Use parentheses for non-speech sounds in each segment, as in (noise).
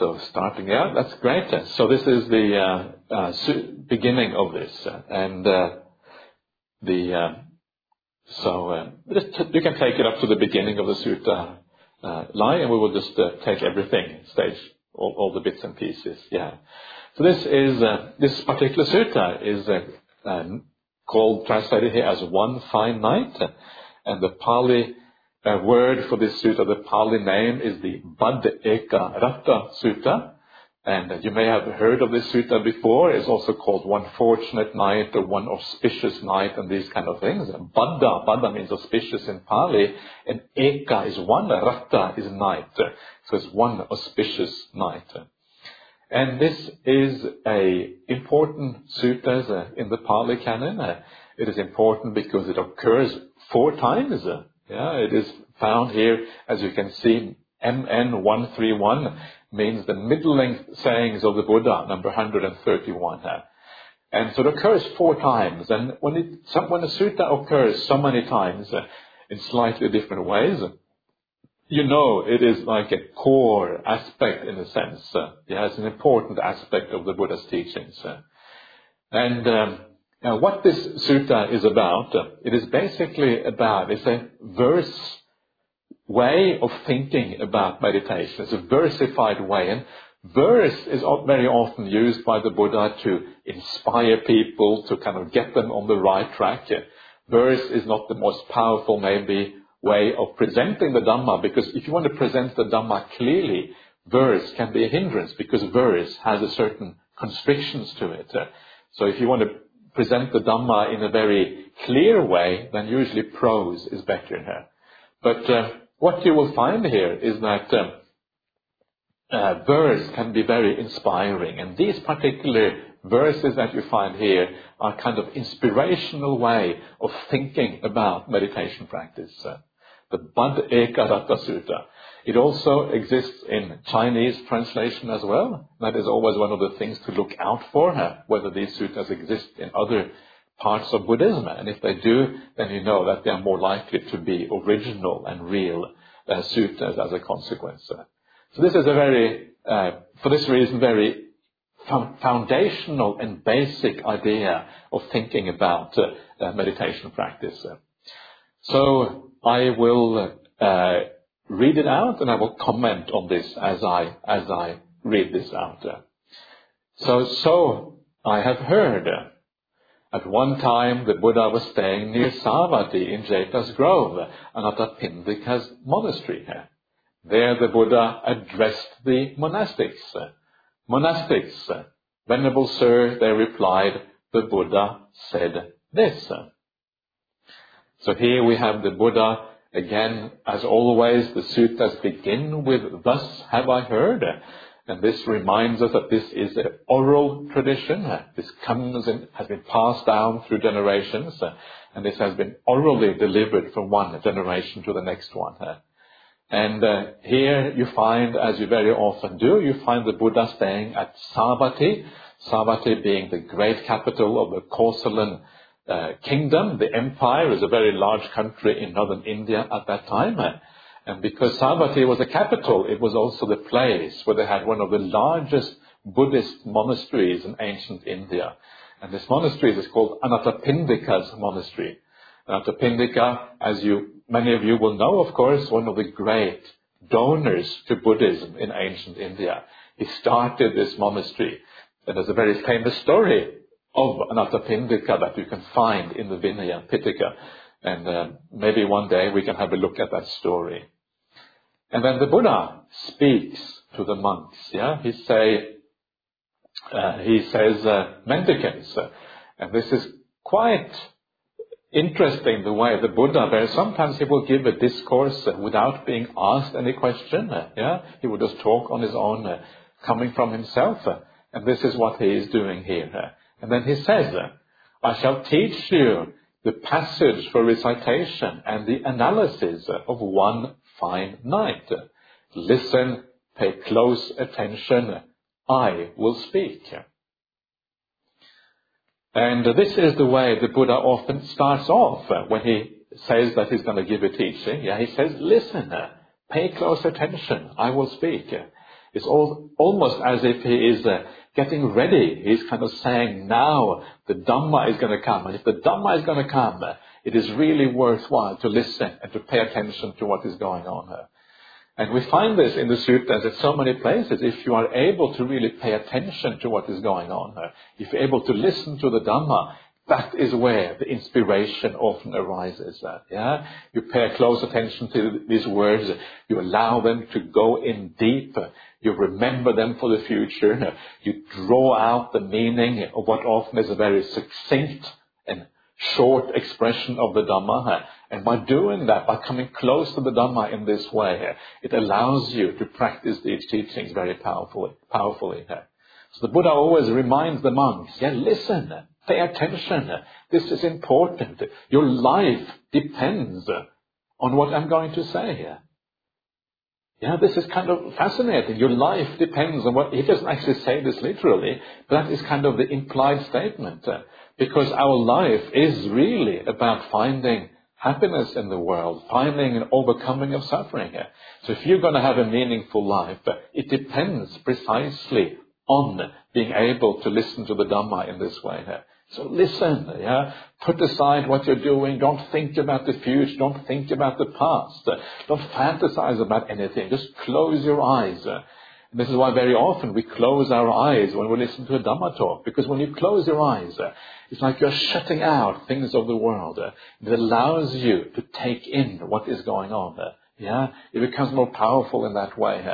So starting out, that's great. So this is the uh, uh, beginning of this, and uh, the uh, so uh, you can take it up to the beginning of the sutta uh, line, and we will just take everything stage, all, all, the bits and pieces. Yeah. So this is this particular sutta is um, called translated here as one fine night, and the Pali a word for this sutta, the Pali name is the Bad Eka Ratta Sutta. And you may have heard of this sutta before. It's also called one fortunate night or one auspicious night and these kind of things. Bhadda, Bhadda means auspicious in Pali, and Eka is one, Ratta is night. So it's one auspicious night. And this is a important sutta in the Pali canon. It is important because it occurs four times yeah, it is found here, as you can see, MN 131 means the middle length sayings of the Buddha, number 131. And so it occurs four times. And when, it, when a sutta occurs so many times uh, in slightly different ways, you know it is like a core aspect in a sense. Uh, yeah, it's an important aspect of the Buddha's teachings. Uh, and um, now, what this sutta is about, uh, it is basically about, it's a verse way of thinking about meditation. It's a versified way. And verse is very often used by the Buddha to inspire people, to kind of get them on the right track. Verse is not the most powerful, maybe, way of presenting the Dhamma, because if you want to present the Dhamma clearly, verse can be a hindrance, because verse has a certain constrictions to it. So if you want to present the Dhamma in a very clear way, then usually prose is better here. But uh, what you will find here is that um, uh, verse can be very inspiring, and these particular verses that you find here are kind of inspirational way of thinking about meditation practice. Uh, the Bhaddekaratta Sutta. It also exists in Chinese translation as well. That is always one of the things to look out for, whether these suttas exist in other parts of Buddhism. And if they do, then you know that they are more likely to be original and real uh, suttas as a consequence. So this is a very, uh, for this reason, very foundational and basic idea of thinking about uh meditation practice. So I will uh, read it out and I will comment on this as I, as I read this out. So, so I have heard. At one time, the Buddha was staying near Savatthi in Jeta's Grove, Anathapindika's monastery. There the Buddha addressed the monastics. Monastics, Venerable Sir, they replied, the Buddha said this. So here we have the Buddha Again, as always, the suttas begin with, Thus have I heard. And this reminds us that this is an oral tradition. This comes and has been passed down through generations. And this has been orally delivered from one generation to the next one. And uh, here you find, as you very often do, you find the Buddha staying at Savatthi. Savatthi being the great capital of the Kosalan uh, kingdom. The empire is a very large country in northern India at that time. And because Savatthi was the capital, it was also the place where they had one of the largest Buddhist monasteries in ancient India. And this monastery is called Anathapindika's monastery. Anathapindika, as you, many of you will know, of course, one of the great donors to Buddhism in ancient India. He started this monastery. And there's a very famous story of Anathapindika that you can find in the Vinaya Pitaka. And uh, maybe one day we can have a look at that story. And then the Buddha speaks to the monks. Yeah, he say, uh, he says uh, mendicants, uh, and this is quite interesting the way the Buddha, where sometimes he will give a discourse without being asked any question. Uh, yeah, he will just talk on his own, uh, coming from himself, and this is what he is doing here. And then he says, I shall teach you the passage for recitation and the analysis of one fine night. Listen, pay close attention. I will speak. And this is the way the Buddha often starts off when he says that he's going to give a teaching. Yeah, he says, listen, pay close attention. I will speak. It's all, almost as if he is uh, getting ready. He's kind of saying, now the Dhamma is going to come. And if the Dhamma is going to come, it is really worthwhile to listen and to pay attention to what is going on. And we find this in the sutras at so many places. If you are able to really pay attention to what is going on if you're able to listen to the Dhamma, that is where the inspiration often arises. Yeah, you pay close attention to these words. You allow them to go in deep. You remember them for the future. (laughs) You draw out the meaning of what often is a very succinct and short expression of the Dhamma. And by doing that, by coming close to the Dhamma in this way, it allows you to practice these teachings very powerfully. powerfully. So the Buddha always reminds the monks, yeah, listen, Pay attention. This is important. Your life depends on what I'm going to say here. Yeah, this is kind of fascinating. Your life depends on what, he doesn't actually say this literally, but that is kind of the implied statement. Uh, because our life is really about finding happiness in the world, finding an overcoming of suffering. So if you're going to have a meaningful life, uh, it depends precisely on being able to listen to the Dhamma in this way. So listen, yeah. Put aside what you're doing. Don't think about the future. Don't think about the past. Don't fantasize about anything. Just close your eyes. And this is why very often we close our eyes when we listen to a Dhamma talk. Because when you close your eyes, it's like you're shutting out things of the world. It allows you to take in what is going on. Yeah? It becomes more powerful in that way.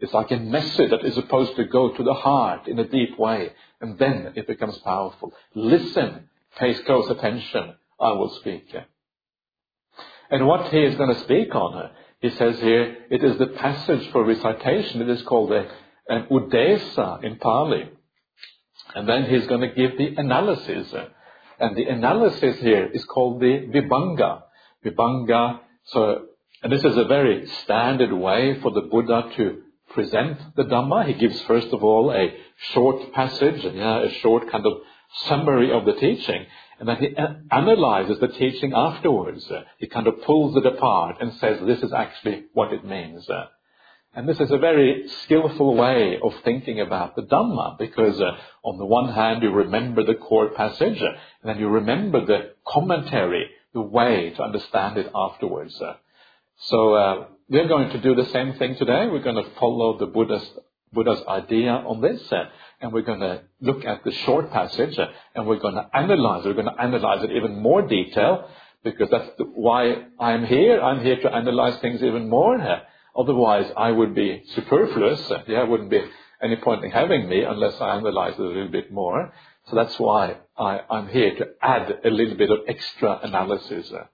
It's like a message that is supposed to go to the heart in a deep way, and then it becomes powerful. Listen, pay close attention, I will speak. And what he is going to speak on, he says here, it is the passage for recitation. It is called a, an uddesa in Pali. And then he's going to give the analysis. And the analysis here is called the vibhanga. Vibhanga, so, and this is a very standard way for the Buddha to present the Dhamma. He gives, first of all, a short passage, yeah, a short kind of summary of the teaching, and then he analyzes the teaching afterwards. He kind of pulls it apart and says, this is actually what it means. And this is a very skillful way of thinking about the Dhamma, because uh, on the one hand you remember the core passage, and then you remember the commentary, the way to understand it afterwards. So uh, we're going to do the same thing today. We're going to follow the Buddha's, Buddha's idea on this, uh, and we're going to look at the short passage, uh, and we're going to analyze. It. We're going to analyze it even more detail, because that's the, why I'm here. I'm here to analyze things even more. Uh, otherwise, I would be superfluous. Uh, there wouldn't be any point in having me unless I analyze it a little bit more. So that's why I, I'm here to add a little bit of extra analysis. Uh,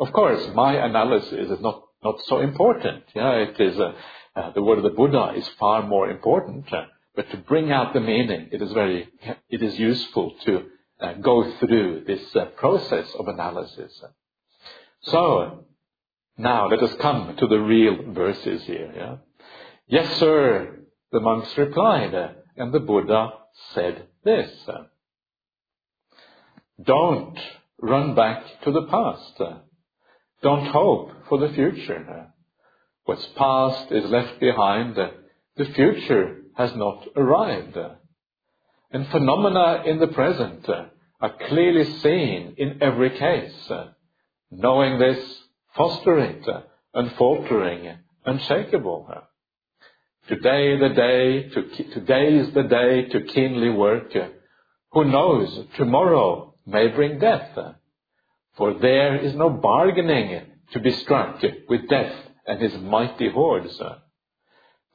of course, my analysis is not not so important. Yeah, it is uh, uh, the word of the Buddha is far more important. Uh, but to bring out the meaning, it is very it is useful to uh, go through this uh, process of analysis. So now let us come to the real verses here. Yeah? Yes, sir. The monks replied, and the Buddha said this. Don't run back to the past. Don't hope for the future. What's past is left behind. The future has not arrived. And phenomena in the present are clearly seen in every case. Knowing this, foster it, unfaltering, unshakable. Today the day to, today is the day to keenly work. Who knows, tomorrow may bring death. For there is no bargaining to be struck with death and his mighty hordes.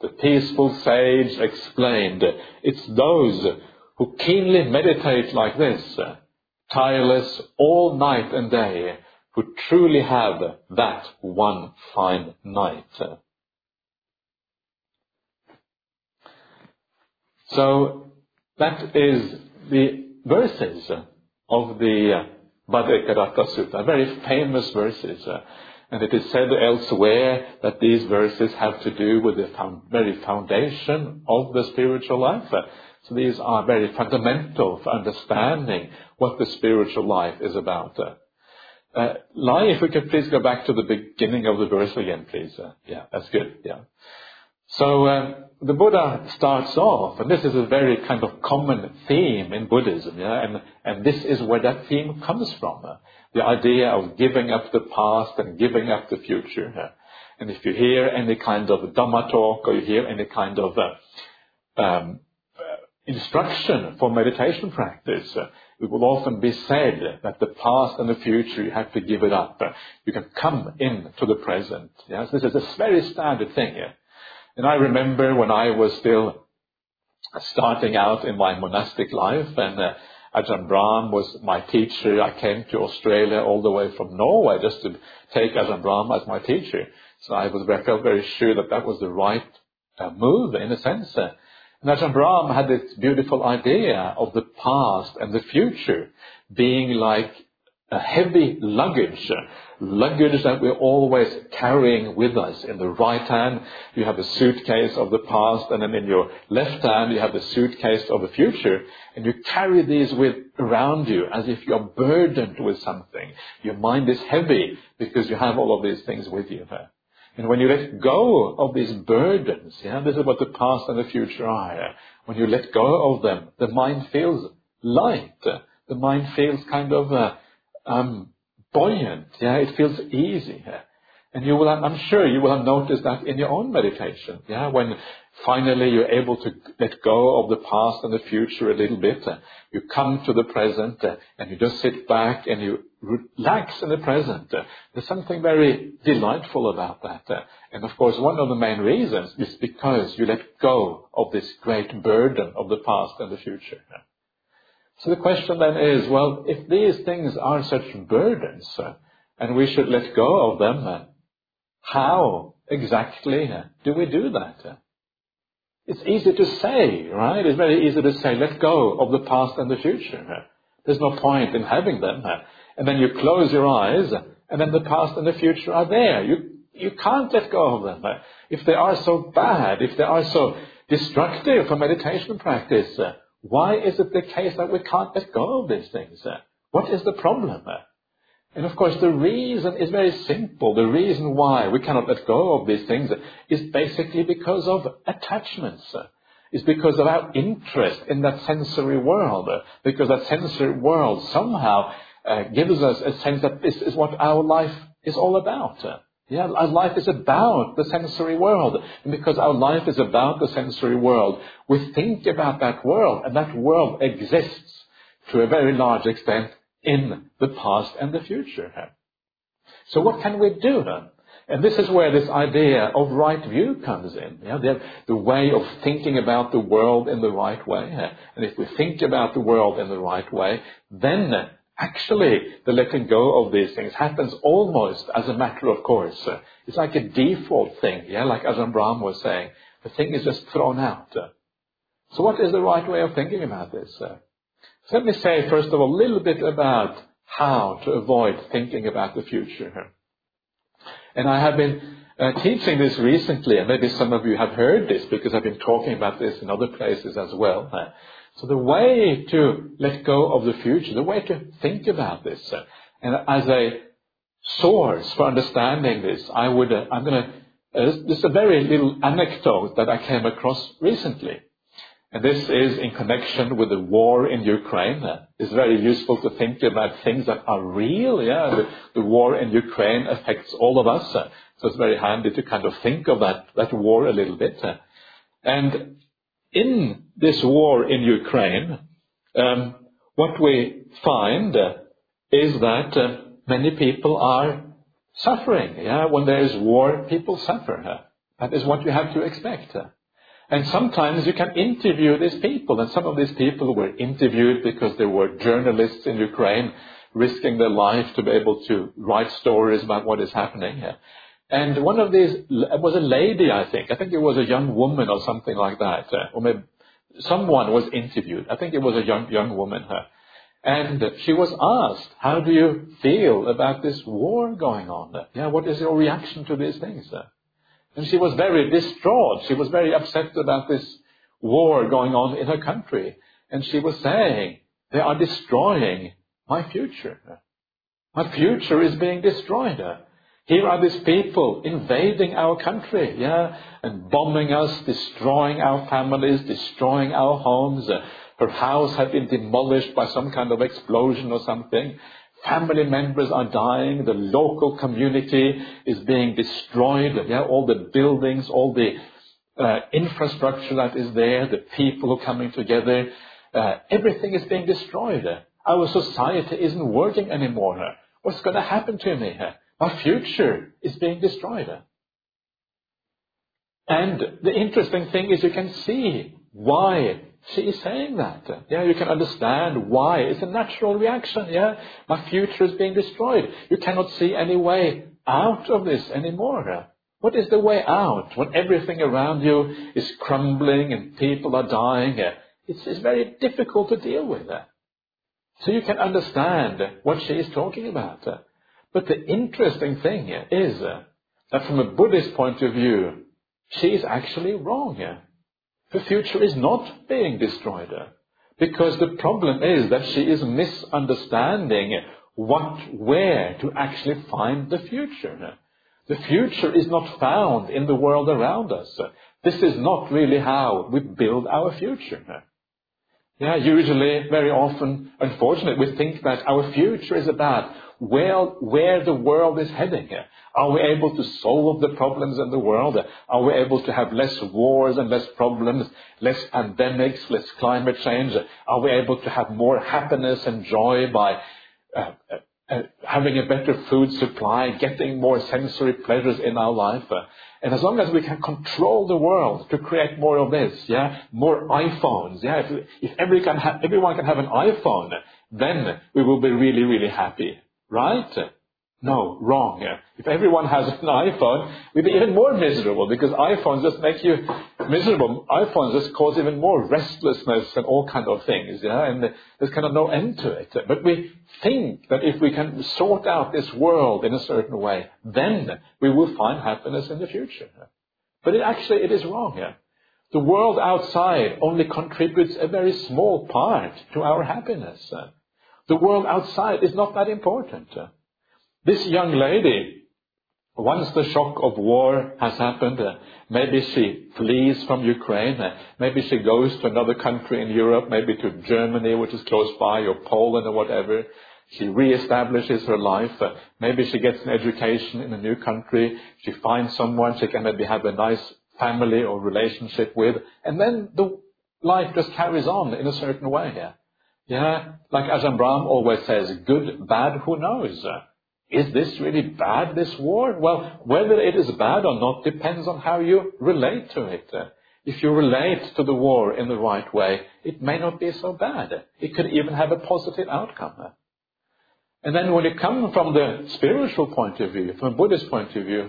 The peaceful sage explained, it's those who keenly meditate like this, tireless all night and day, who truly have that one fine night. So that is the verses of the Bhadrakaratta Sutta, very famous verses. Uh, and it is said elsewhere that these verses have to do with the found, very foundation of the spiritual life. Uh, so these are very fundamental for understanding what the spiritual life is about. Uh, uh, Lai, if we could please go back to the beginning of the verse again, please. Uh, yeah, that's good. Yeah. So uh, the Buddha starts off, and this is a very kind of common theme in Buddhism, yeah, and, and this is where that theme comes from. Uh, the idea of giving up the past and giving up the future. And if you hear any kind of Dhamma talk or you hear any kind of uh, um, instruction for meditation practice, uh, it will often be said that the past and the future, you have to give it up. You can come into the present. Yes, this is a very standard thing. Yeah? And I remember when I was still starting out in my monastic life and uh, Ajahn Brahm was my teacher. I came to Australia all the way from Norway just to take Ajahn Brahm as my teacher. So I was felt very sure that that was the right uh, move in a sense. Uh, and Ajahn Brahm had this beautiful idea of the past and the future being like a heavy luggage, luggage that we're always carrying with us. In the right hand, you have a suitcase of the past, and then in your left hand, you have the suitcase of the future, and you carry these with around you as if you're burdened with something. Your mind is heavy because you have all of these things with you. there. And when you let go of these burdens, yeah, this is what the past and the future are. When you let go of them, the mind feels light. The mind feels kind of uh, um, buoyant. Yeah, it feels easy. Yeah? And you will, have, I'm sure you will have noticed that in your own meditation. Yeah, when finally you're able to let go of the past and the future a little bit, uh, you come to the present uh, and you just sit back and you relax in the present. Uh, there's something very delightful about that. Uh, and of course, one of the main reasons is because you let go of this great burden of the past and the future. So the question then is, well, if these things are such burdens, uh, and we should let go of them, uh, how exactly uh, do we do that? It's easy to say, right? It's very easy to say, let go of the past and the future. There's no point in having them. And then you close your eyes, and then the past and the future are there. You, you can't let go of them. If they are so bad, if they are so destructive for meditation practice, why is it the case that we can't let go of these things? What is the problem? And of course, the reason is very simple. The reason why we cannot let go of these things is basically because of attachments. It's because of our interest in that sensory world. Because that sensory world somehow uh, gives us a sense that this is what our life is all about. Yeah, our life is about the sensory world. And because our life is about the sensory world, we think about that world, and that world exists to a very large extent in the past and the future. So what can we do then? And this is where this idea of right view comes in. Yeah? The, the, way of thinking about the world in the right way. And if we think about the world in the right way, then Actually, the letting go of these things happens almost as a matter of course. It's like a default thing, yeah, like Ajahn Brahm was saying. The thing is just thrown out. So what is the right way of thinking about this? So let me say, first of all, a little bit about how to avoid thinking about the future. And I have been uh, teaching this recently, and maybe some of you have heard this because I've been talking about this in other places as well. So the way to let go of the future, the way to think about this, and as a source for understanding this, I would, uh, I'm going to, uh, this is a very little anecdote that I came across recently. And this is in connection with the war in Ukraine. Uh, it's very useful to think about things that are real. Yeah, the, the war in Ukraine affects all of us. Uh, so it's very handy to kind of think of that, that war a little bit. Uh, and in this war in Ukraine, um, what we find uh, is that uh, many people are suffering. Yeah? When there is war, people suffer. That is what you have to expect. And sometimes you can interview these people, and some of these people were interviewed because they were journalists in Ukraine, risking their life to be able to write stories about what is happening. And one of these it was a lady, I think. I think it was a young woman or something like that. Uh, or maybe someone was interviewed. I think it was a young, young woman. Her. And she was asked, how do you feel about this war going on? Yeah, what is your reaction to these things? And she was very distraught. She was very upset about this war going on in her country. And she was saying, they are destroying my future. My future is being destroyed. Here are these people invading our country, yeah, and bombing us, destroying our families, destroying our homes. Her house had been demolished by some kind of explosion or something. Family members are dying. The local community is being destroyed. Yeah, all the buildings, all the uh, infrastructure that is there, the people are coming together, uh, everything is being destroyed. Our society isn't working anymore. What's going to happen to me? Our future is being destroyed. And the interesting thing is you can see why she is saying that. Yeah, you can understand why. It's a natural reaction. Yeah, my future is being destroyed. You cannot see any way out of this anymore. What is the way out when everything around you is crumbling and people are dying? It's, it's very difficult to deal with. So you can understand what she is talking about. But the interesting thing is uh, that from a Buddhist point of view, she is actually wrong. Her future is not being destroyed. Because the problem is that she is misunderstanding what, where to actually find the future. The future is not found in the world around us. This is not really how we build our future. Yeah, usually, very often, unfortunately, we think that our future is about well, where the world is heading. Are we able to solve the problems in the world? Are we able to have less wars and less problems, less pandemics, less climate change? Are we able to have more happiness and joy by uh, uh, having a better food supply, getting more sensory pleasures in our life? And as long as we can control the world to create more of this, yeah, more iPhones, yeah, if, if every can ha- everyone can have an iPhone, then we will be really, really happy. Right? No, wrong. If everyone has an iPhone, we'd be even more miserable because iPhones just make you miserable. iPhones just cause even more restlessness and all kind of things, yeah, and there's kind of no end to it. But we think that if we can sort out this world in a certain way, then we will find happiness in the future. But it actually, it is wrong. Yeah? The world outside only contributes a very small part to our happiness. The world outside is not that important. This young lady, once the shock of war has happened, maybe she flees from Ukraine, maybe she goes to another country in Europe, maybe to Germany, which is close by, or Poland or whatever. She reestablishes her life. Maybe she gets an education in a new country. She finds someone she can maybe have a nice family or relationship with. And then the life just carries on in a certain way. Yeah, like Ajahn Brahm always says, good, bad, who knows? Is this really bad, this war? Well, whether it is bad or not depends on how you relate to it. If you relate to the war in the right way, it may not be so bad. It could even have a positive outcome. And then when you come from the spiritual point of view, from a Buddhist point of view,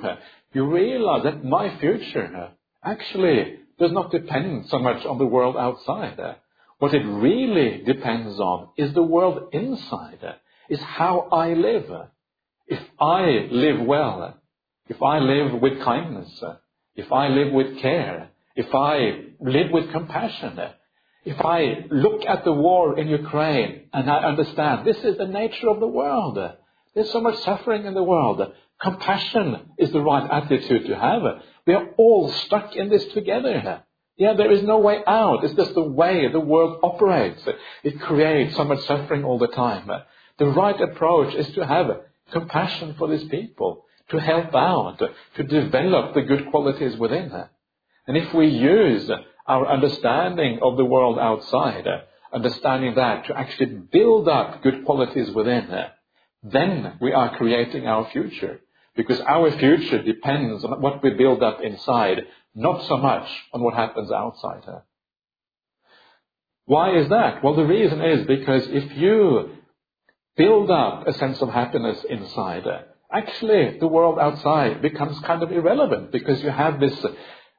you realize that my future actually does not depend so much on the world outside. What it really depends on is the world inside, is how I live. If I live well, if I live with kindness, if I live with care, if I live with compassion, if I look at the war in Ukraine and I understand this is the nature of the world, there's so much suffering in the world. Compassion is the right attitude to have. We are all stuck in this together. Yeah, there is no way out. It's just the way the world operates. It creates so much suffering all the time. The right approach is to have compassion for these people, to help out, to develop the good qualities within. And if we use our understanding of the world outside, understanding that to actually build up good qualities within, then we are creating our future. Because our future depends on what we build up inside, not so much on what happens outside her. Why is that? Well, the reason is because if you build up a sense of happiness inside, her, actually the world outside becomes kind of irrelevant because you have this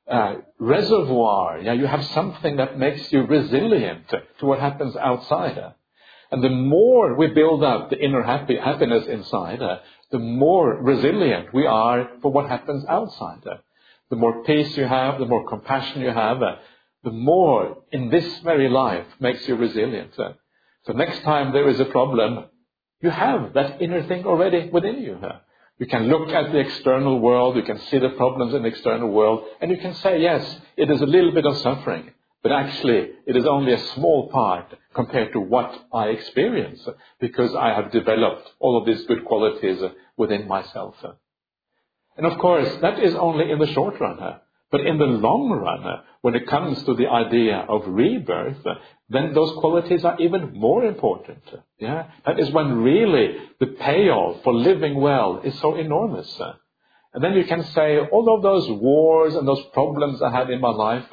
uh, reservoir. Yeah, you have something that makes you resilient to what happens outside. Her. And the more we build up the inner happy, happiness inside, her, the more resilient we are for what happens outside the more peace you have, the more compassion you have, uh, the more in this very life makes you resilient. Uh. So next time there is a problem, you have that inner thing already within you. Uh. You can look at the external world, you can see the problems in the external world, and you can say, yes, it is a little bit of suffering, but actually it is only a small part compared to what I experience because I have developed all of these good qualities within myself. And of course, that is only in the short run. But in the long run, when it comes to the idea of rebirth, then those qualities are even more important. Yeah? That is when really the payoff for living well is so enormous. And then you can say, all of those wars and those problems I had in my life,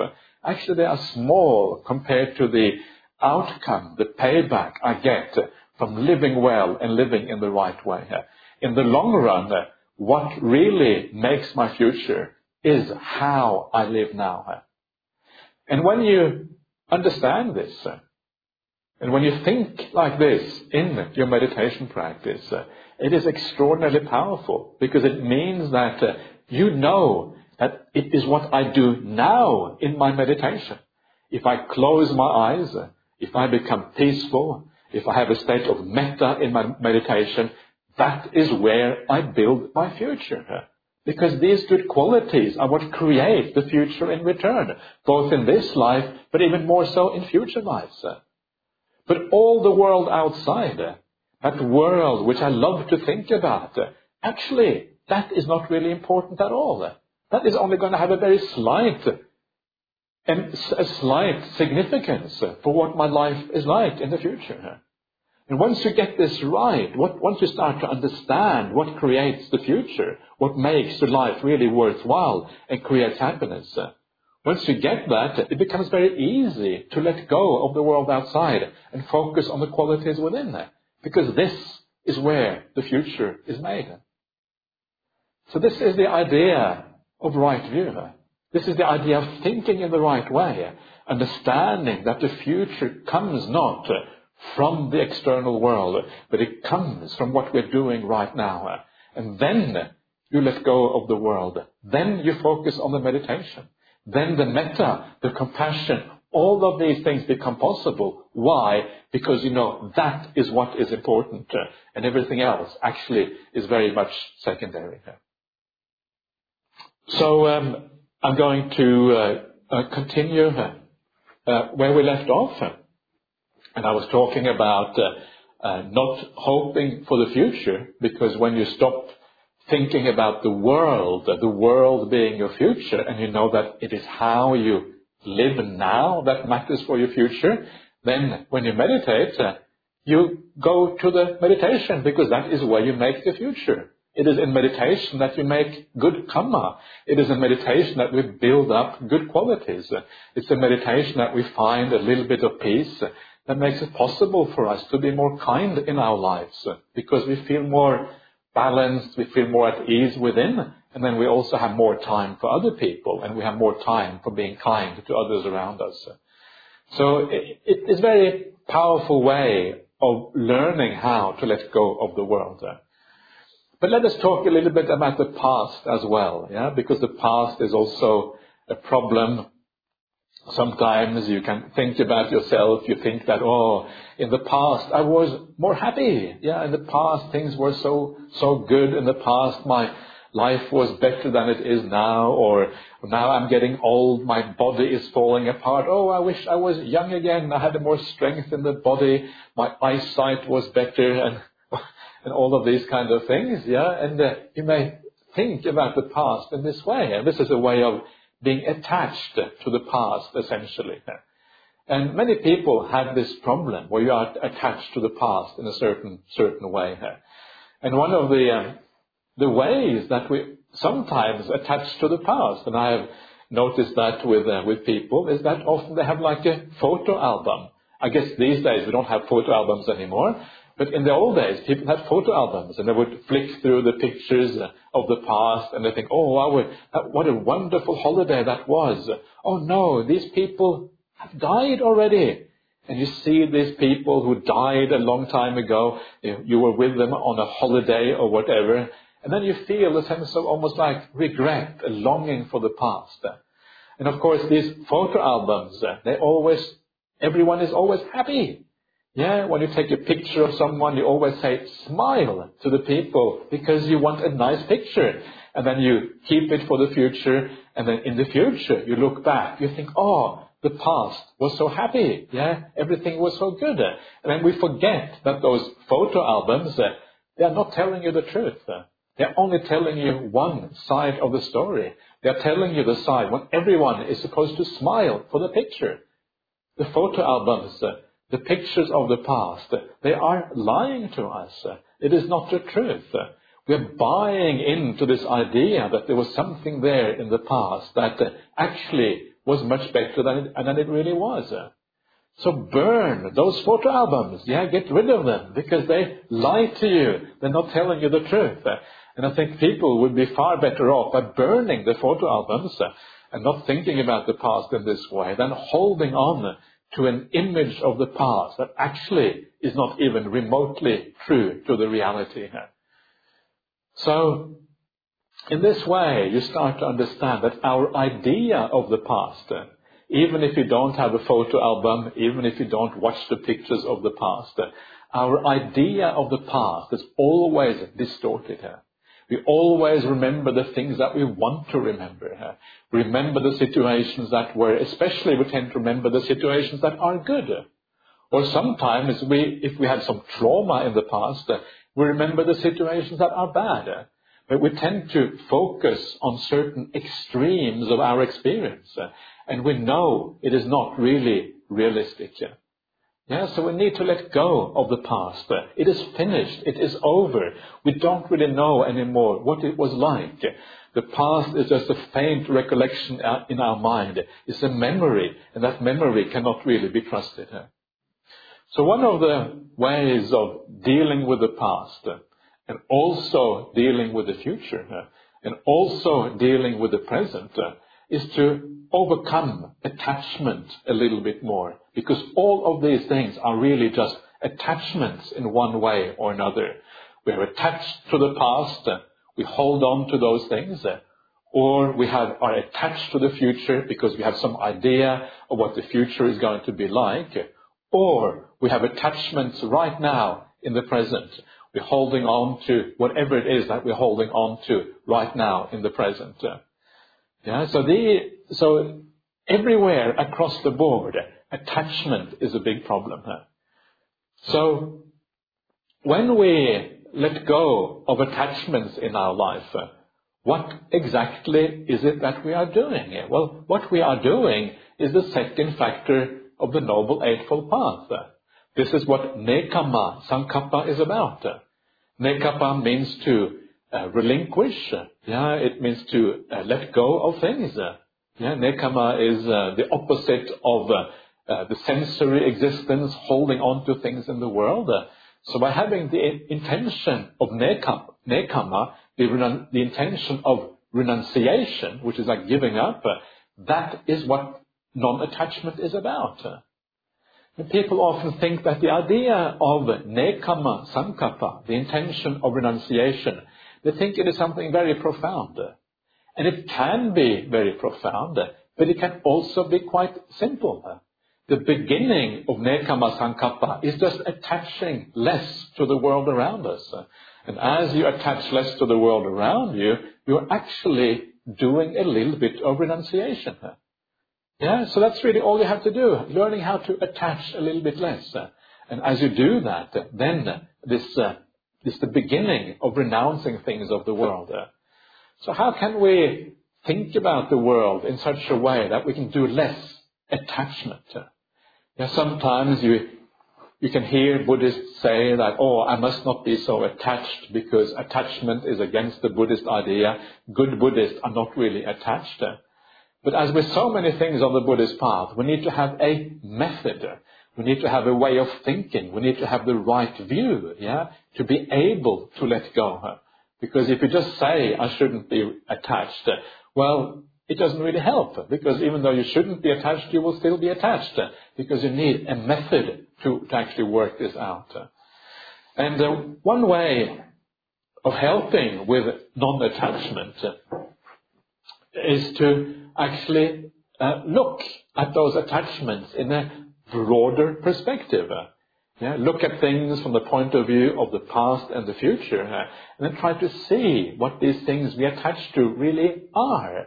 actually they are small compared to the outcome, the payback I get from living well and living in the right way. In the long run, what really makes my future is how I live now. And when you understand this, and when you think like this in your meditation practice, it is extraordinarily powerful because it means that uh, you know that it is what I do now in my meditation. If I close my eyes, if I become peaceful, if I have a state of metta in my meditation, that is where I build my future. Because these good qualities are what create the future in return, both in this life, but even more so in future lives. But all the world outside, that world which I love to think about, actually, that is not really important at all. That is only going to have a very slight and a slight significance for what my life is like in the future. And once you get this right, once you start to understand what creates the future, what makes your life really worthwhile and creates happiness, uh, once you get that, it becomes very easy to let go of the world outside and focus on the qualities within. Because this is where the future is made. So this is the idea of right view. This is the idea of thinking in the right way, understanding that the future comes not from the external world, but it comes from what we're doing right now. And then you let go of the world. Then you focus on the meditation. Then the metta, the compassion, all of these things become possible. Why? Because you know that is what is important, and everything else actually is very much secondary. So um, I'm going to uh, uh, continue uh, where we left off. And I was talking about uh, uh, not hoping for the future, because when you stop thinking about the world, the world being your future, and you know that it is how you live now that matters for your future, then when you meditate, uh, you go to the meditation because that is where you make the future. It is in meditation that you make good karma. It is in meditation that we build up good qualities. It's in meditation that we find a little bit of peace that makes it possible for us to be more kind in our lives because we feel more balanced, we feel more at ease within, and then we also have more time for other people and we have more time for being kind to others around us. So it, it is a very powerful way of learning how to let go of the world. But let us talk a little bit about the past as well, yeah, because the past is also a problem Sometimes you can think about yourself, you think that, oh, in the past I was more happy. Yeah, in the past things were so, so good. In the past my life was better than it is now, or now I'm getting old, my body is falling apart. Oh, I wish I was young again. I had more strength in the body. My eyesight was better and, (laughs) and all of these kind of things. Yeah, and uh, you may think about the past in this way. And this is a way of being attached to the past, essentially. And many people have this problem where you are attached to the past in a certain certain way. And one of the um, the ways that we sometimes attach to the past, and I have noticed that with uh, with people, is that often they have like a photo album. I guess these days we don't have photo albums anymore, but in the old days, people had photo albums and they would flick through the pictures of the past and they think, oh, wow, what a wonderful holiday that was. Oh no, these people have died already. And you see these people who died a long time ago, you were with them on a holiday or whatever, and then you feel a sense of almost like regret, a longing for the past. And of course, these photo albums, they always, everyone is always happy. Yeah, when you take a picture of someone, you always say smile to the people because you want a nice picture. And then you keep it for the future. And then in the future, you look back, you think, oh, the past was so happy. Yeah, everything was so good. And then we forget that those photo albums, uh, they are not telling you the truth. They're only telling you one side of the story. They're telling you the side when everyone is supposed to smile for the picture. The photo albums, uh, the pictures of the past, they are lying to us. It is not the truth. We're buying into this idea that there was something there in the past that actually was much better than it, than it really was. So burn those photo albums. Yeah, get rid of them because they lie to you. They're not telling you the truth. And I think people would be far better off by burning the photo albums and not thinking about the past in this way than holding on to an image of the past that actually is not even remotely true to the reality. So, in this way, you start to understand that our idea of the past, even if you don't have a photo album, even if you don't watch the pictures of the past, our idea of the past is always distorted here. We always remember the things that we want to remember. Remember the situations that were, especially we tend to remember the situations that are good. Or sometimes we, if we had some trauma in the past, uh, we remember the situations that are bad. Uh, but we tend to focus on certain extremes of our experience. Uh, and we know it is not really realistic. Yeah, so we need to let go of the past. It is finished. It is over. We don't really know anymore what it was like. The past is just a faint recollection uh, in our mind. It's a memory, and that memory cannot really be trusted. So one of the ways of dealing with the past, and also dealing with the future, and also dealing with the present, is to overcome attachment a little bit more. Because all of these things are really just attachments in one way or another. We are attached to the past, uh, we hold on to those things, uh, or we have, are attached to the future because we have some idea of what the future is going to be like, or we have attachments right now in the present. We're holding on to whatever it is that we're holding on to right now in the present. Yeah, so the, so everywhere across the board, attachment is a big problem. Huh? So when we let go of attachments in our life, what exactly is it that we are doing? Well, what we are doing is the second factor of the Noble Eightfold Path. This is what Nekkhamma Sankappa is about. Nekappa means to uh, relinquish. Yeah, it means to uh, let go of things. Yeah, nekkhamma is uh, the opposite of uh, uh, the sensory existence, holding on to things in the world. so by having the intention of nekkhamma, nekkhamma the, the intention of renunciation, which is like giving up, that is what non-attachment is about. And people often think that the idea of nekkhamma sankappa, the intention of renunciation, they think it is something very profound. And it can be very profound, but it can also be quite simple. The beginning of Nekkhamma Sankappa is just attaching less to the world around us. And as you attach less to the world around you, you're actually doing a little bit of renunciation. Yeah, so that's really all you have to do, learning how to attach a little bit less. And as you do that, then this uh, is the beginning of renouncing things of the world. So how can we think about the world in such a way that we can do less attachment? Yeah, sometimes you you can hear Buddhists say that, oh, I must not be so attached because attachment is against the Buddhist idea. Good Buddhists are not really attached. But as with so many things on the Buddhist path, we need to have a method. We need to have a way of thinking. We need to have the right view, yeah, to be able to let go. Because if you just say, I shouldn't be attached, uh, well, it doesn't really help. Uh, because even though you shouldn't be attached, you will still be attached. Uh, because you need a method to, to actually work this out. And uh, one way of helping with non-attachment is to actually uh, look at those attachments in a broader perspective. Yeah, look at things from the point of view of the past and the future, uh, and then try to see what these things we attach to really are.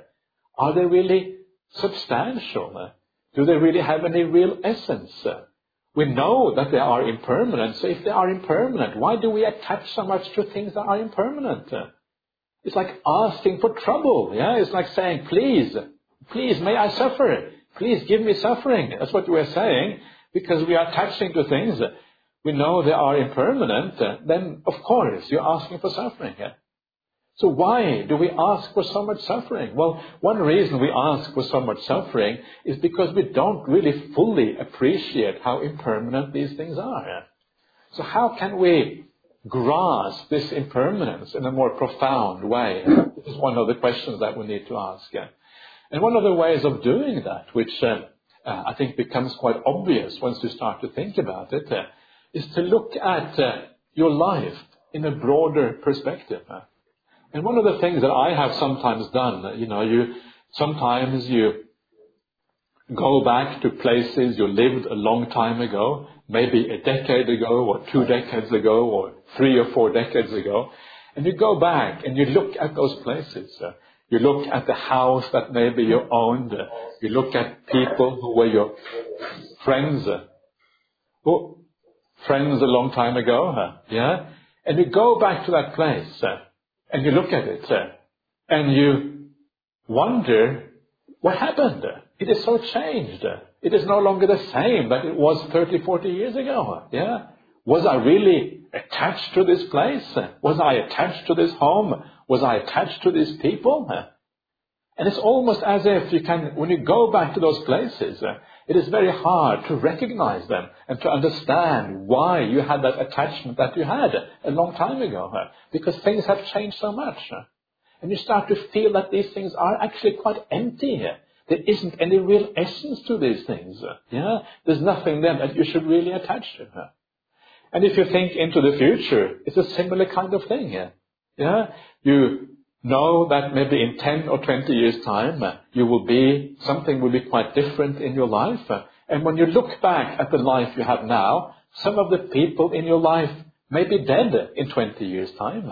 Are they really substantial? Uh, do they really have any real essence? Uh, we know that they are impermanent, so if they are impermanent, why do we attach so much to things that are impermanent? Uh, it's like asking for trouble, yeah? It's like saying, please, please, may I suffer? Please give me suffering. That's what we're saying because we are attaching to things, we know they are impermanent, then of course you're asking for suffering. So why do we ask for so much suffering? Well, one reason we ask for so much suffering is because we don't really fully appreciate how impermanent these things are. So how can we grasp this impermanence in a more profound way? This is one of the questions that we need to ask. And one of the ways of doing that, which uh, uh, I think becomes quite obvious once you start to think about it, uh, is to look at uh, your life in a broader perspective. And one of the things that I have sometimes done, you know, you sometimes you go back to places you lived a long time ago, maybe a decade ago or two decades ago or three or four decades ago, and you go back and you look at those places. Uh, you look at the house that maybe you owned. You look at people who were your friends. Who, friends a long time ago. Yeah? And you go back to that place and you look at it and you wonder what happened. It is so changed. It is no longer the same that it was 30, 40 years ago. Yeah? Was I really attached to this place? Was I attached to this home? Was I attached to these people? And it's almost as if you can, when you go back to those places, uh, it is very hard to recognize them and to understand why you had that attachment that you had a long time ago. Because things have changed so much. And you start to feel that these things are actually quite empty here. There isn't any real essence to these things. Yeah? There's nothing there that you should really attach to. And if you think into the future, it's a similar kind of thing. Yeah? You know that maybe in 10 or 20 years time, uh, you will be, something will be quite different in your life. And when you look back at the life you have now, some of the people in your life may be dead in 20 years time.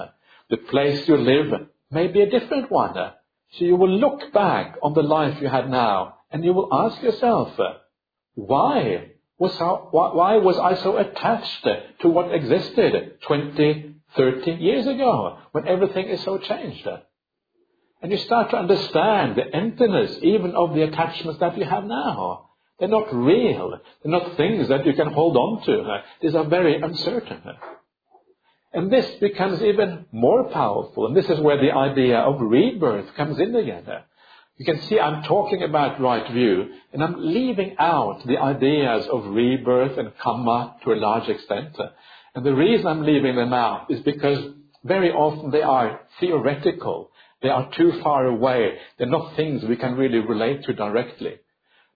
The place you live may be a different one. So you will look back on the life you had now and you will ask yourself, uh, why was, how, why was I so attached to what existed 20, 30 years ago when everything is so changed. And you start to understand the emptiness even of the attachments that you have now. They're not real. They're not things that you can hold on to. These are very uncertain. And this becomes even more powerful. And this is where the idea of rebirth comes in again. You can see I'm talking about right view, and I'm leaving out the ideas of rebirth and karma to a large extent. And the reason I'm leaving them out is because very often they are theoretical. They are too far away. They're not things we can really relate to directly.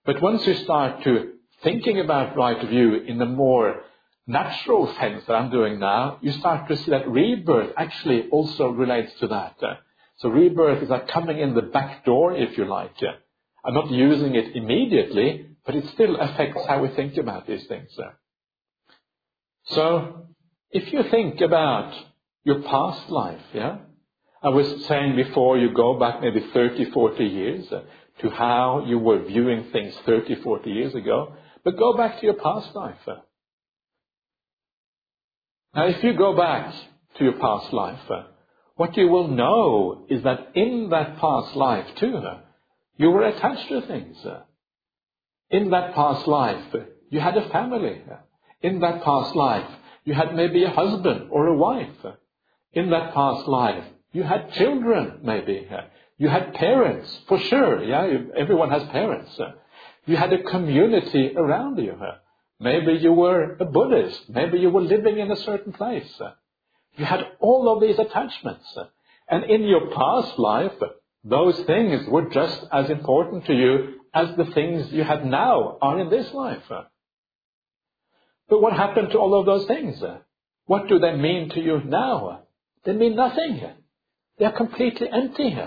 But once you start to thinking about right view in a more natural sense that I'm doing now, you start to see that rebirth actually also relates to that. So rebirth is like coming in the back door, if you like. I'm not using it immediately, but it still affects how we think about these things. So, if you think about your past life, yeah, I was saying before you go back maybe 30, 40 years uh, to how you were viewing things 30, 40 years ago, but go back to your past life. Uh. Now, if you go back to your past life, uh, what you will know is that in that past life too, you were attached to things. In that past life, you had a family in that past life, you had maybe a husband or a wife. In that past life, you had children, maybe. You had parents, for sure. Yeah, everyone has parents. You had a community around you. Maybe you were a Buddhist. Maybe you were living in a certain place. You had all of these attachments. And in your past life, those things were just as important to you as the things you have now are in this life. But what happened to all of those things? What do they mean to you now? They mean nothing. They are completely empty.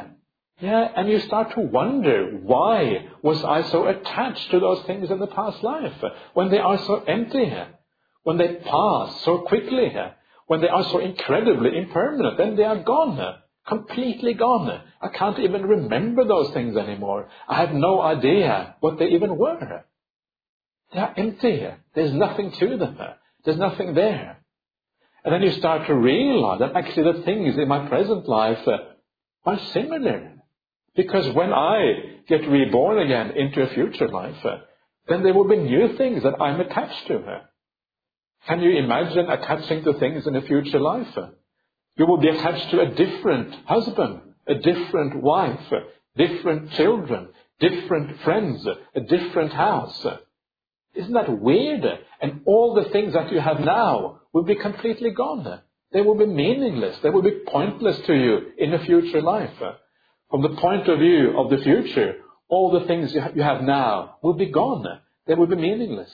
Yeah, and you start to wonder, why was I so attached to those things in the past life when they are so empty when they pass so quickly, when they are so incredibly impermanent, then they are gone, completely gone. I can't even remember those things anymore. I have no idea what they even were. They are empty. There's nothing to them. There's nothing there. And then you start to realize that actually the things in my present life uh, are similar. Because when I get reborn again into a future life, uh, then there will be new things that I'm attached to. Can you imagine attaching to things in a future life? You will be attached to a different husband, a different wife, different children, different friends, a different house. Isn't that weird? And all the things that you have now will be completely gone. They will be meaningless. They will be pointless to you in a future life. From the point of view of the future, all the things you have now will be gone. They will be meaningless.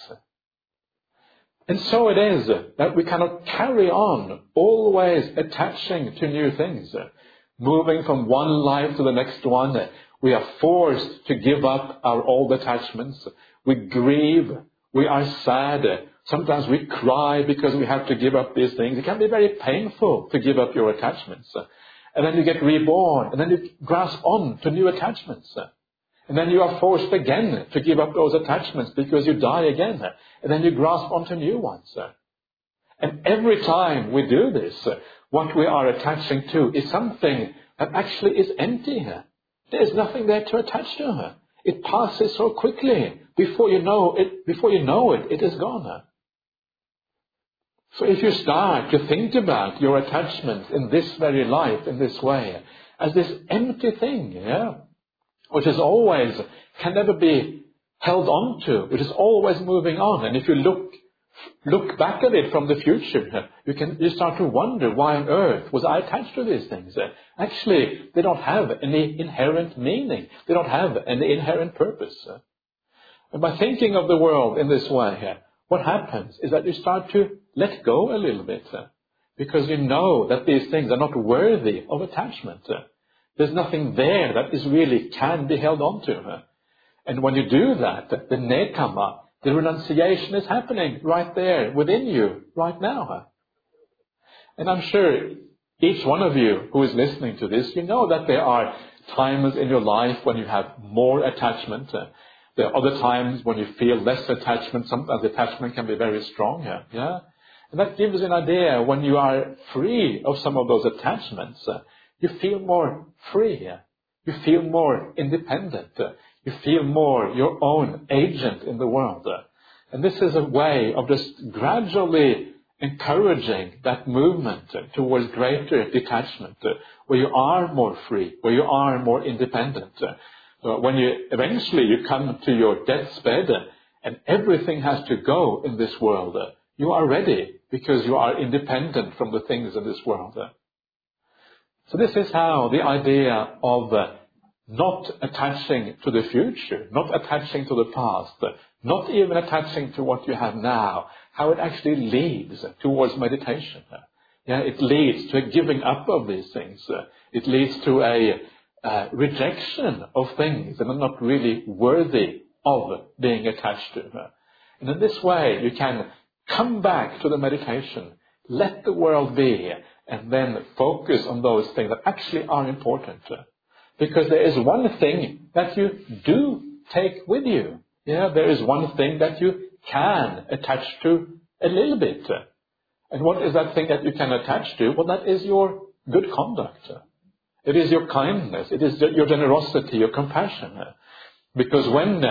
And so it is that we cannot carry on always attaching to new things. Moving from one life to the next one, we are forced to give up our old attachments. We grieve. We are sad. Sometimes we cry because we have to give up these things. It can be very painful to give up your attachments. And then you get reborn, and then you grasp on to new attachments. And then you are forced again to give up those attachments because you die again. And then you grasp onto new ones. And every time we do this, what we are attaching to is something that actually is empty. There is nothing there to attach to. It passes so quickly. Before you know it, before you know it, it is gone. So if you start to think about your attachments in this very life, in this way, as this empty thing, yeah, which is always, can never be held on to, which is always moving on. And if you look, look back at it from the future, you can, you start to wonder why on earth was I attached to these things? Actually, they don't have any inherent meaning. They don't have any inherent purpose. And by thinking of the world in this way, what happens is that you start to let go a little bit because you know that these things are not worthy of attachment. There's nothing there that is really can be held on to. And when you do that, the nekkhamma, the renunciation is happening right there within you right now. And I'm sure each one of you who is listening to this, you know that there are times in your life when you have more attachment. Uh, there are other times when you feel less attachment. Sometimes uh, attachment can be very strong. Yeah? yeah? And that gives you an idea when you are free of some of those attachments, uh, you feel more free. You feel more independent. Uh, you feel more your own agent in the world. And this is a way of just gradually encouraging that movement towards greater detachment, where you are more free, where you are more independent, when you eventually you come to your deathbed and everything has to go in this world, you are ready because you are independent from the things in this world. So this is how the idea of not attaching to the future, not attaching to the past, not even attaching to what you have now, how it actually leads towards meditation. Yeah, it leads to a giving up of these things. It leads to a uh, rejection of things that are not really worthy of being attached to. And in this way, you can come back to the meditation, let the world be, and then focus on those things that actually are important. Because there is one thing that you do take with you. Yeah, there is one thing that you can attach to a little bit. And what is that thing that you can attach to? Well, that is your good conduct. It is your kindness. It is your generosity, your compassion. Because when,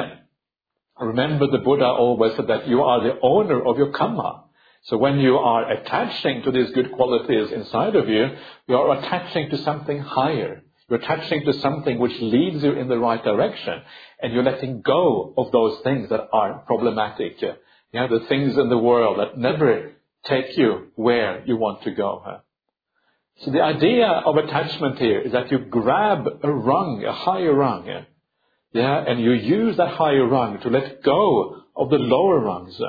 remember the Buddha always said that you are the owner of your karma. So when you are attaching to these good qualities inside of you, you are attaching to something higher. You're attaching to something which leads you in the right direction. And you're letting go of those things that are problematic. Know, the things in the world that never take you where you want to go. So the idea of attachment here is that you grab a rung, a higher rung, yeah, and you use that higher rung to let go of the lower rungs.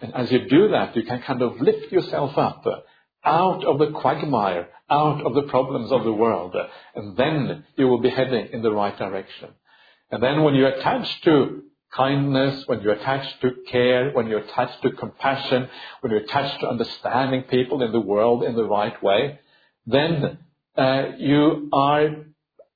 And as you do that, you can kind of lift yourself up out of the quagmire, out of the problems of the world, and then you will be heading in the right direction. And then when you attach to kindness, when you're attached to care, when you're attached to compassion, when you're attached to understanding people in the world in the right way, then uh, you are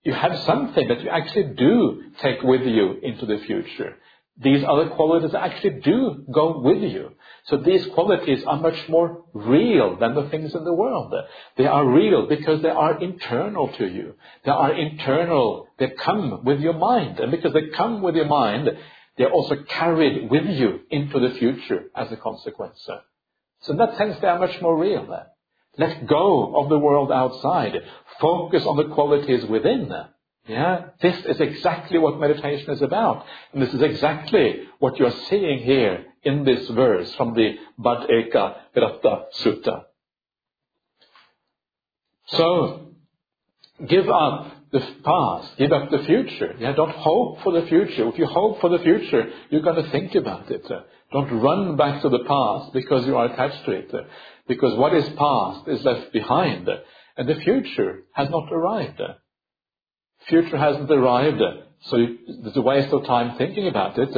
you have something that you actually do take with you into the future. These other qualities actually do go with you. So these qualities are much more real than the things in the world. They are real because they are internal to you. They are internal. They come with your mind. And because they come with your mind, they're also carried with you into the future as a consequence. So in that sense, they are much more real. Let go of the world outside. Focus on the qualities within. Yeah, this is exactly what meditation is about. And this is exactly what you're seeing here in this verse from the Bad Eka Virata Sutta. So, give up the past, give up the future. Yeah, don't hope for the future. If you hope for the future, you're going to think about it. Don't run back to the past because you are attached to it. Because what is past is left behind. And the future has not arrived. Future hasn't arrived. So it's a waste of time thinking about it.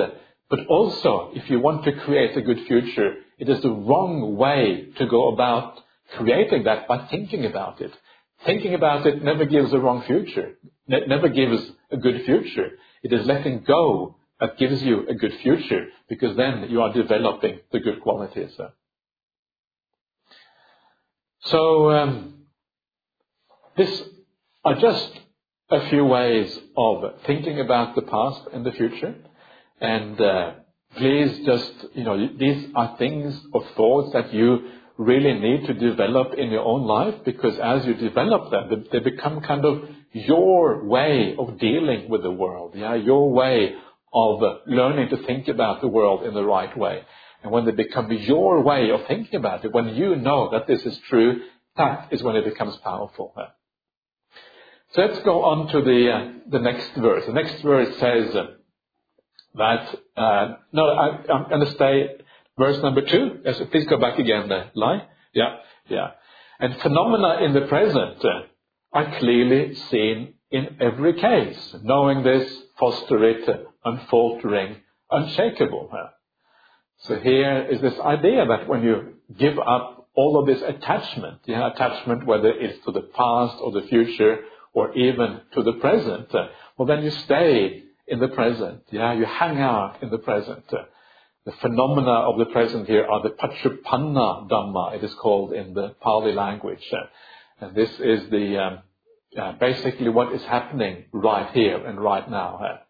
But also, if you want to create a good future, it is the wrong way to go about creating that by thinking about it. Thinking about it never gives a wrong future. It never gives a good future. It is letting go that gives you a good future because then you are developing the good qualities. So, um, this are just a few ways of thinking about the past and the future. And uh, please just, you know, these are things or thoughts that you really need to develop in your own life because as you develop them, they become kind of your way of dealing with the world. Yeah, your way of learning to think about the world in the right way. And when they become your way of thinking about it, when you know that this is true, that is when it becomes powerful. So let's go on to the, uh, the next verse. The next verse says uh, that, uh, no, I, am going to stay verse number two. Yes, please go back again there, Lai. Yeah, yeah. And phenomena in the present uh, are clearly seen in every case. Knowing this, foster it, unfaltering, unshakable. So here is this idea that when you give up all of this attachment, yeah, attachment whether it's to the past or the future, or even to the present, well then you stay in the present. Yeah, you hang out in the present. The phenomena of the present here are the Paccuppanna Dhamma, it is called in the Pali language. And this is the, um, uh, basically what is happening right here and right now.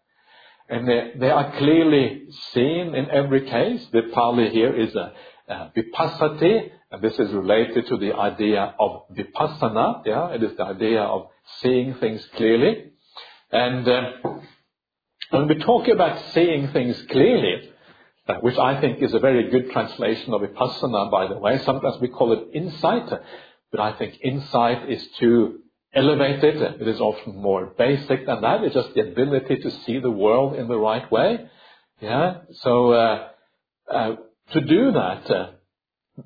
And they, they, are clearly seen in every case. The Pali here is a, a vipassati, and this is related to the idea of vipassana. Yeah, it is the idea of seeing things clearly. And uh, when we talk about seeing things clearly, uh, which I think is a very good translation of vipassana, by the way, sometimes we call it insight, but I think insight is too elevated. It is often more basic than that. It's just the ability to see the world in the right way. Yeah. So uh, uh, to do that, uh,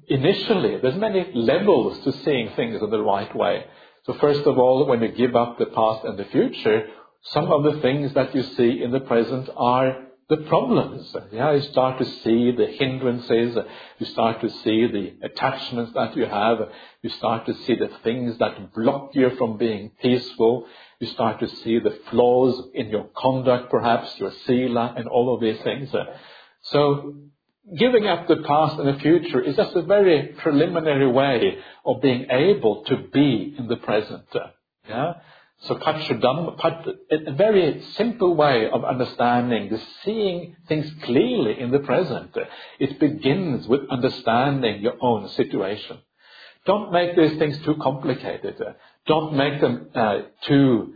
initially, there's many levels to seeing things in the right way. So first of all, when you give up the past and the future, some of the things that you see in the present are the problems. Yeah, you start to see the hindrances. You start to see the attachments that you have. You start to see the things that block you from being peaceful. You start to see the flaws in your conduct, perhaps your sila, and all of these things. So giving up the past and the future is just a very preliminary way of being able to be in the present. Yeah? So a very simple way of understanding the seeing things clearly in the present. It begins with understanding your own situation. Don't make these things too complicated. Don't make them uh, too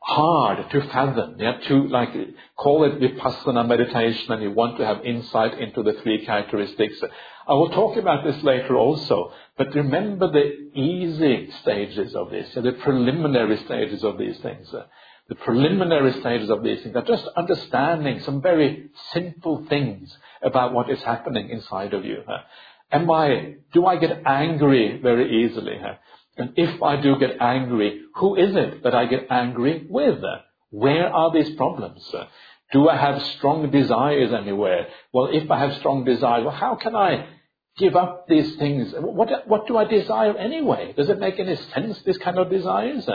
hard to fathom, yeah, to like call it vipassana meditation and you want to have insight into the three characteristics. I will talk about this later also, but remember the easy stages of this, the preliminary stages of these things. Uh, the preliminary stages of these things are just understanding some very simple things about what is happening inside of you. Am I, do I get angry very easily? And if I do get angry, who is it that I get angry with? Where are these problems? Do I have strong desires anywhere? Well, if I have strong desires, well, how can I give up these things? What, what do I desire anyway? Does it make any sense, this kind of desires?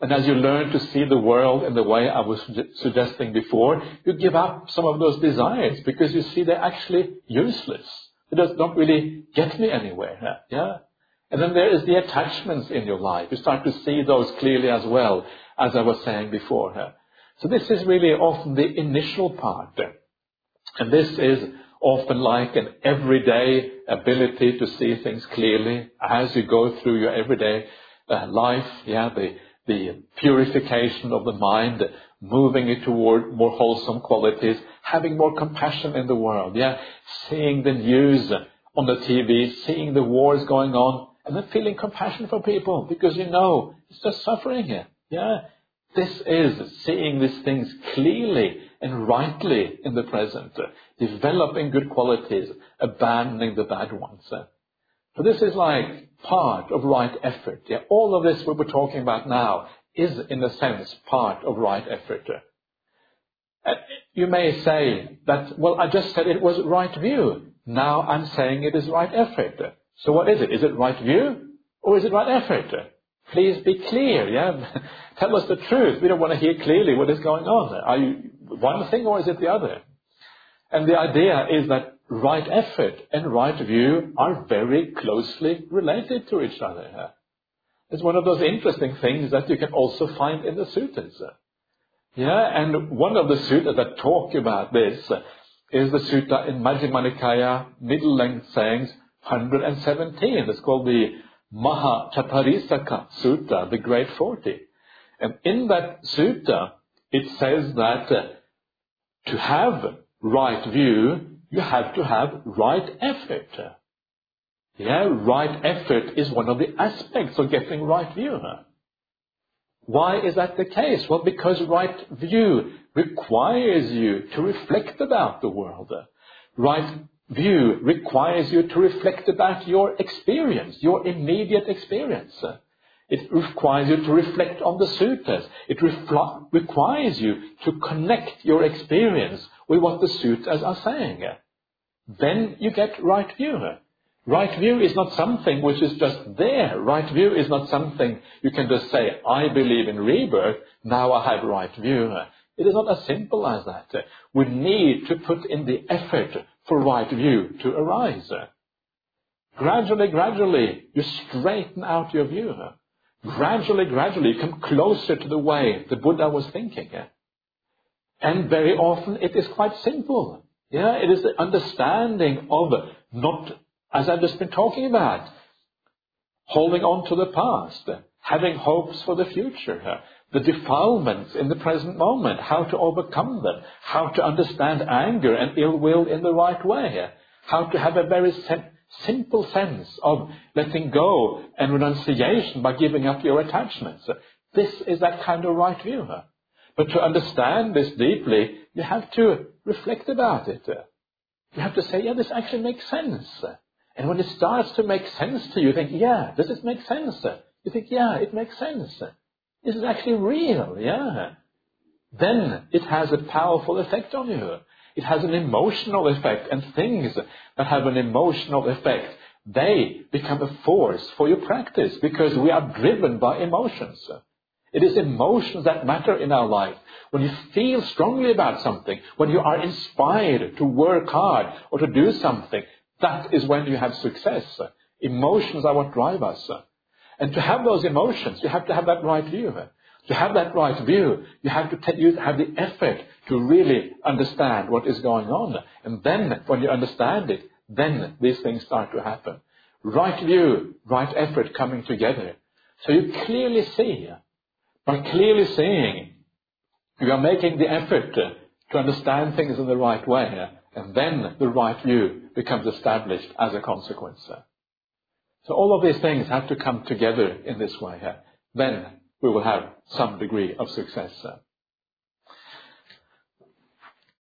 And as you learn to see the world in the way I was suggesting before, you give up some of those desires because you see they're actually useless. Does not really get me anywhere. Yeah? And then there is the attachments in your life. You start to see those clearly as well, as I was saying before. So this is really often the initial part. And this is often like an everyday ability to see things clearly as you go through your everyday uh, life. Yeah, the, the purification of the mind, moving it toward more wholesome qualities, having more compassion in the world. Yeah, seeing the news on the TV, seeing the wars going on, and then feeling compassion for people because you know it's just suffering here. Yeah? This is seeing these things clearly and rightly in the present, uh, developing good qualities, abandoning the bad ones. Uh. So this is like part of right effort. Yeah? All of this we were talking about now is in a sense part of right effort. Uh. You may say that, well, I just said it was right view. Now I'm saying it is right effort. So what is it? Is it right view or is it right effort? Please be clear, yeah? (laughs) Tell us the truth. We don't want to hear clearly what is going on. Are you one thing or is it the other? And the idea is that right effort and right view are very closely related to each other. It's one of those interesting things that you can also find in the sutras. Yeah, and one of the sutras that talk about this is the sutta in Majjhima Nikaya, middle length sayings, 117. It's called the Maha Cattarisaka Sutta, the Great Forty. And in that sutta, it says that uh, to have right view, you have to have right effort. Yeah, right effort is one of the aspects of getting right view. Why is that the case? Well, because right view requires you to reflect about the world. Right view requires you to reflect about your experience, your immediate experience. It requires you to reflect on the sutras. It refl- requires you to connect your experience with what the sutras are saying. Then you get right view. Right view is not something which is just there. Right view is not something you can just say, I believe in rebirth, now I have right view. It is not as simple as that. We need to put in the effort for right view to arise. Gradually, gradually, you straighten out your view. Gradually, gradually, you come closer to the way the Buddha was thinking. And very often it is quite simple. Yeah, it is the understanding of not, as I've just been talking about, holding on to the past, having hopes for the future, the defilements in the present moment, how to overcome them, how to understand anger and ill will in the right way, how to have a very simple sense of letting go and renunciation by giving up your attachments. This is that kind of right view. But to understand this deeply, you have to reflect about it. You have to say, yeah, this actually makes sense. And when it starts to make sense to you, you think, yeah, does this make sense? You think, yeah, it makes sense. This is actually real, yeah. Then it has a powerful effect on you. It has an emotional effect, and things that have an emotional effect, they become a force for your practice because we are driven by emotions. It is emotions that matter in our life. When you feel strongly about something, when you are inspired to work hard or to do something, that is when you have success. Emotions are what drive us. And to have those emotions, you have to have that right view. To have that right view, you have to t- you have the effort to really understand what is going on. And then, when you understand it, then these things start to happen. Right view, right effort coming together. So you clearly see, by clearly seeing, you are making the effort to understand things in the right way, and then the right view becomes established as a consequence. So all of these things have to come together in this way. Then we will have some degree of success. Uh,